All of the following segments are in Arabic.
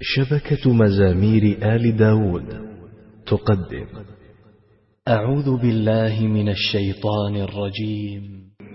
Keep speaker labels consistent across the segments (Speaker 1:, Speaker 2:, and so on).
Speaker 1: شبكة مزامير آل داود تقدم.
Speaker 2: أعوذ بالله من الشيطان الرجيم.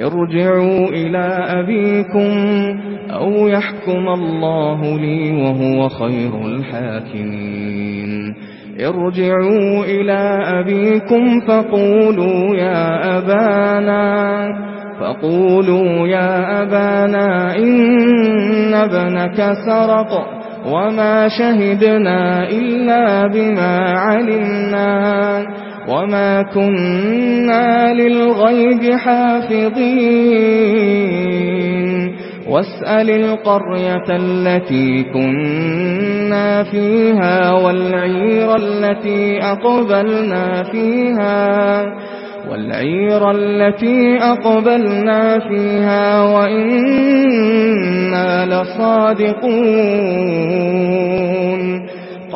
Speaker 3: ارجعوا إلى أبيكم أو يحكم الله لي وهو خير الحاكمين. ارجعوا إلى أبيكم فقولوا يا أبانا فقولوا يا أبانا إن ابنك سرق وما شهدنا إلا بما علمنا. وما كنا للغيب حافظين واسأل القرية التي كنا فيها والعير التي أقبلنا فيها والعير التي أقبلنا فيها وإنا لصادقون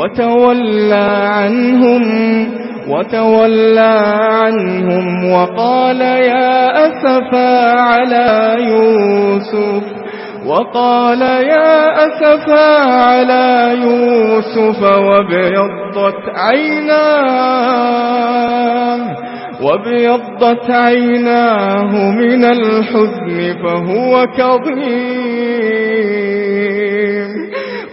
Speaker 3: وتولى عنهم وتولى عنهم وقال يا اسف على يوسف وقال يا اسف على يوسف وبيضت عيناه وبيضت عيناه من الحزن فهو كظيم.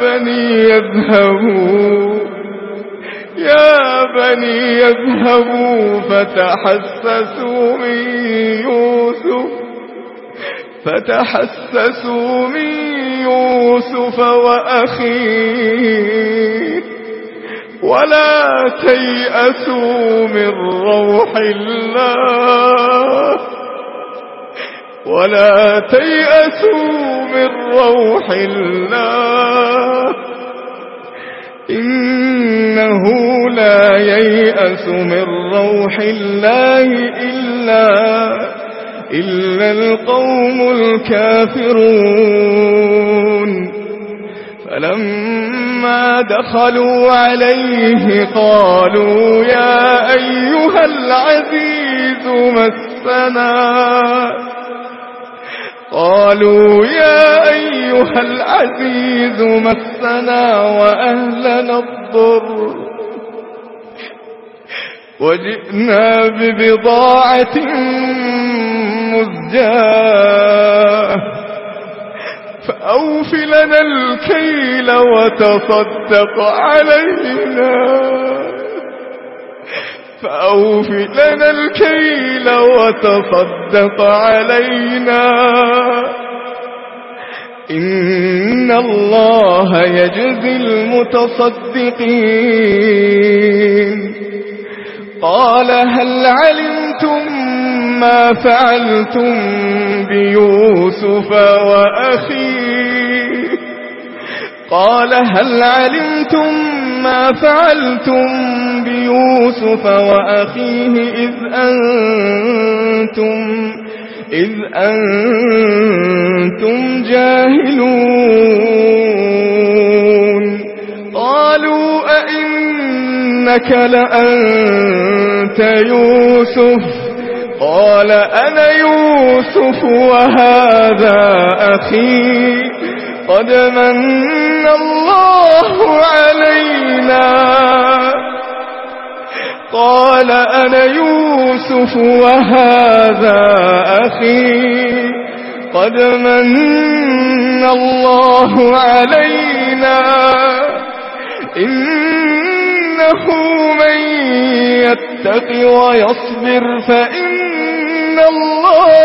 Speaker 3: بني اذهبوا يا بني اذهبوا فتحسسوا من يوسف فتحسسوا من يوسف وأخيه ولا تيأسوا من روح الله ولا تيأسوا من روح الله. إنه لا ييأس من روح الله إلا إلا القوم الكافرون. فلما دخلوا عليه قالوا يا أيها العزيز مسنا. قالوا يا أيها العزيز مسنا وأهلنا الضر. وجئنا ببضاعة مزجاة. فأوفلنا الكيل وتصدق علينا. فأوف لنا الكيل وتصدق علينا. إن الله يجزي المتصدقين. قال هل علمتم ما فعلتم بيوسف وأخيه؟ قال هل علمتم ما فعلتم بيوسف وأخيه إذ أنتم إذ أنتم جاهلون قالوا أئنك لأنت يوسف قال أنا يوسف وهذا أخيه قد من الله علينا. قال أنا يوسف وهذا أخي. قد من الله علينا. إنه من يتق ويصبر فإن الله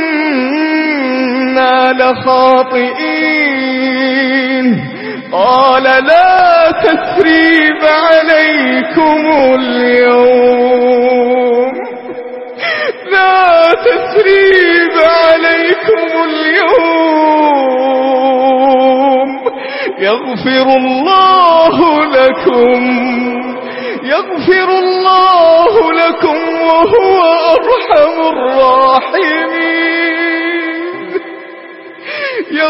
Speaker 3: لخاطئين. قال لا تسريب عليكم اليوم. لا تسريب عليكم اليوم. يغفر الله لكم. يغفر الله لكم وهو أرحم الراحمين.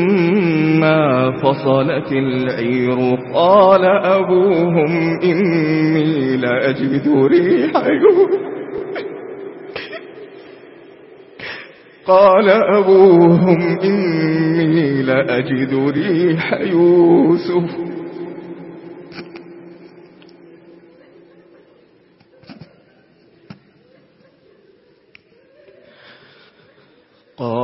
Speaker 3: ولما فصلت العير قال أبوهم إني لأجد ريح قال أبوهم إني لأجد ريح يوسف.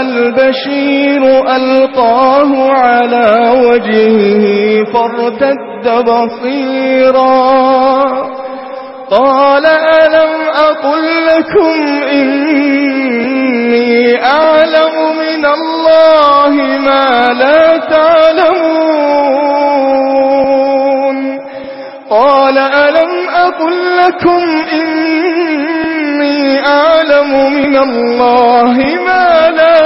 Speaker 3: البشير ألقاه على وجهه فارتد بصيرا قال ألم أقل لكم إني أعلم من الله ما لا تعلمون. قال ألم أقل لكم إني أعلم من الله ما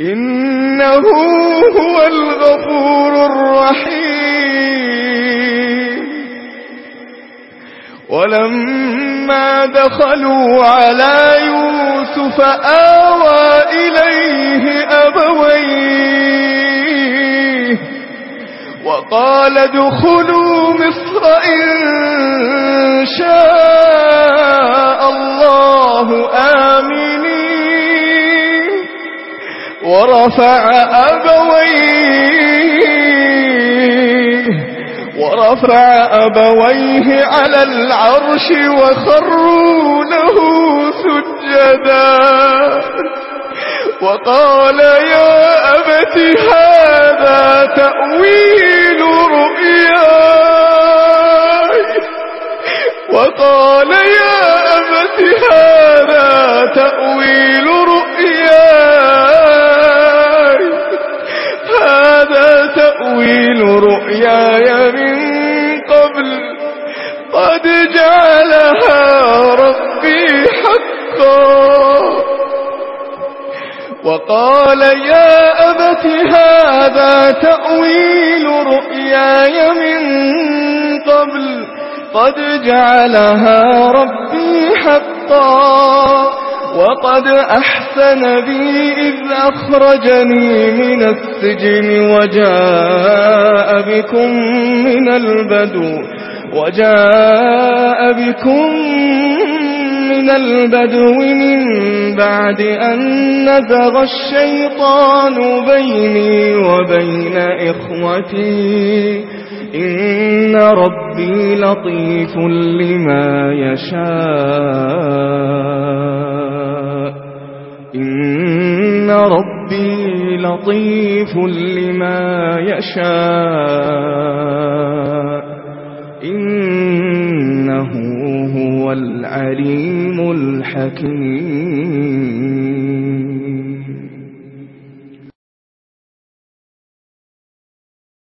Speaker 3: إنه هو الغفور الرحيم. ولما دخلوا على يوسف آوى إليه أبويه وقال ادخلوا مصر إن شاء الله آمين ورفع أبويه ورفع أبويه على العرش وخروا له سجدا. وقال يا أبت هذا تأويل رؤياي. وقال يا قال يا أبت هذا تأويل رؤياي من قبل. قد جعلها ربي حقا وقد أحسن بي إذ أخرجني من السجن وجاء بكم من البدو وجاء بكم من البدو من بعد أن نزغ الشيطان بيني وبين إخوتي. إن ربي لطيف لما يشاء. إن ربي لطيف لما يشاء. إنه هو العليم الحكيم.